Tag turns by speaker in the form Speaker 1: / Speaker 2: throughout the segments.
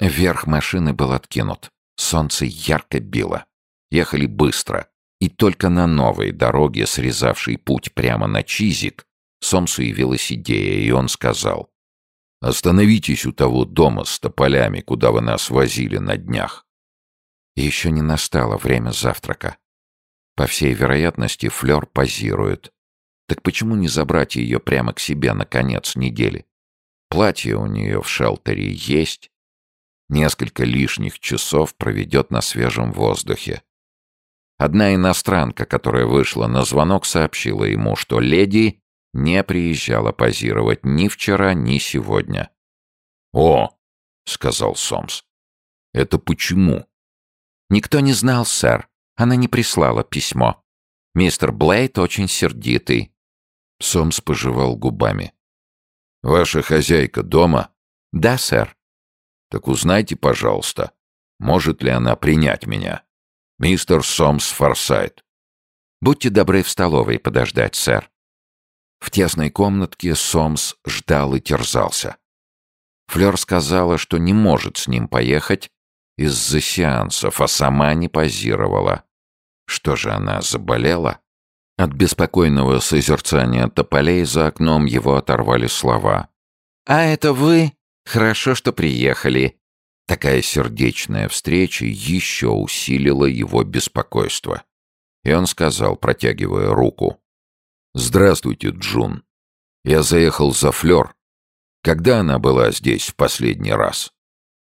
Speaker 1: Верх машины был откинут. Солнце ярко било. Ехали быстро. И только на новой дороге, срезавшей путь прямо на Чизик, Сомсу явилась идея, и он сказал. «Остановитесь у того дома с тополями, куда вы нас возили на днях». Еще не настало время завтрака. По всей вероятности, Флёр позирует. Так почему не забрать ее прямо к себе на конец недели? Платье у нее в шелтере есть. Несколько лишних часов проведет на свежем воздухе. Одна иностранка, которая вышла на звонок, сообщила ему, что леди не приезжала позировать ни вчера, ни сегодня. «О!» — сказал Сомс. «Это почему?» «Никто не знал, сэр. Она не прислала письмо. Мистер Блейд очень сердитый». Сомс пожевал губами. «Ваша хозяйка дома?» «Да, сэр». «Так узнайте, пожалуйста, может ли она принять меня. Мистер Сомс Форсайт». «Будьте добры в столовой подождать, сэр». В тесной комнатке Сомс ждал и терзался. Флёр сказала, что не может с ним поехать из-за сеансов, а сама не позировала. Что же она, заболела? От беспокойного созерцания тополей за окном его оторвали слова. «А это вы? Хорошо, что приехали». Такая сердечная встреча еще усилила его беспокойство. И он сказал, протягивая руку. «Здравствуйте, Джун. Я заехал за Флёр. Когда она была здесь в последний раз?»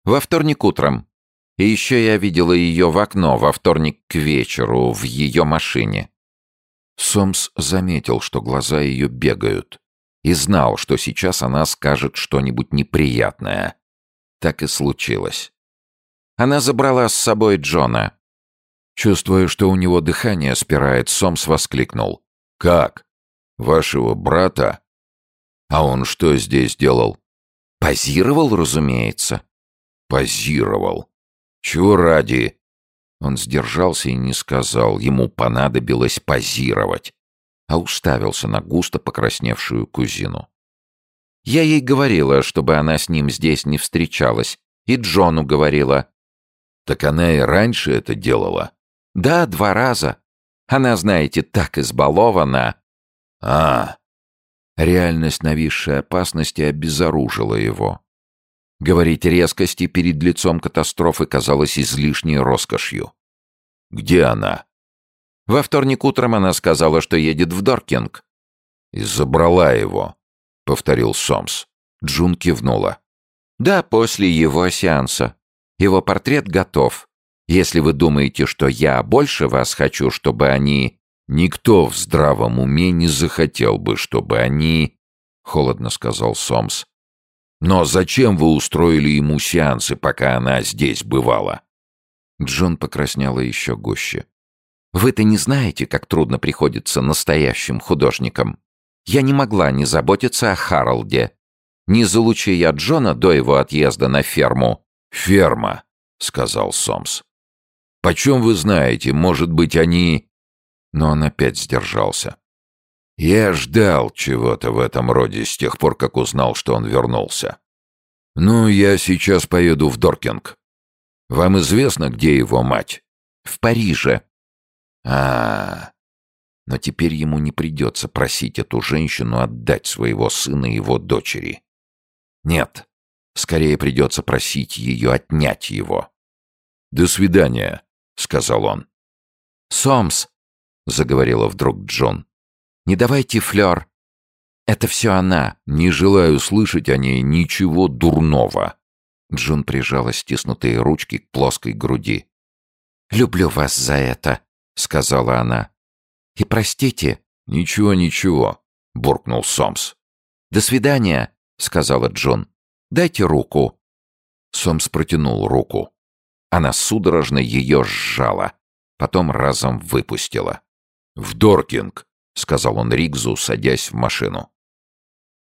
Speaker 1: «Во вторник утром. И еще я видела ее в окно во вторник к вечеру в ее машине. Сомс заметил, что глаза ее бегают, и знал, что сейчас она скажет что-нибудь неприятное. Так и случилось. Она забрала с собой Джона. Чувствуя, что у него дыхание спирает, Сомс воскликнул. «Как? Вашего брата? А он что здесь делал?» «Позировал, разумеется». «Позировал. Чего ради?» Он сдержался и не сказал, ему понадобилось позировать, а уставился на густо покрасневшую кузину. Я ей говорила, чтобы она с ним здесь не встречалась, и Джону говорила. Так она и раньше это делала? Да, два раза. Она, знаете, так избалована. А, реальность нависшей опасности обезоружила его. Говорить резкости перед лицом катастрофы казалось излишней роскошью. «Где она?» Во вторник утром она сказала, что едет в Доркинг. «И забрала его», — повторил Сомс. Джун кивнула. «Да, после его сеанса. Его портрет готов. Если вы думаете, что я больше вас хочу, чтобы они...» «Никто в здравом уме не захотел бы, чтобы они...» — холодно сказал Сомс. Но зачем вы устроили ему сеансы, пока она здесь бывала?» Джон покраснела еще гуще. «Вы-то не знаете, как трудно приходится настоящим художникам. Я не могла не заботиться о Харалде. Не залучи я Джона до его отъезда на ферму». «Ферма», — сказал Сомс. «Почем вы знаете, может быть, они...» Но он опять сдержался. Я ждал чего-то в этом роде с тех пор, как узнал, что он вернулся. Ну, я сейчас поеду в Доркинг. Вам известно, где его мать? В Париже. А, -а, а Но теперь ему не придется просить эту женщину отдать своего сына его дочери. Нет, скорее придется просить ее отнять его. «До свидания», — сказал он. «Сомс», — заговорила вдруг Джон, не давайте флёр. Это все она. Не желаю слышать о ней ничего дурного. Джун прижала стиснутые ручки к плоской груди. «Люблю вас за это», — сказала она. «И простите». «Ничего, ничего», — буркнул Сомс. «До свидания», — сказала Джун. «Дайте руку». Сомс протянул руку. Она судорожно ее сжала, потом разом выпустила. «В Доркинг», — сказал он Ригзу, садясь в машину.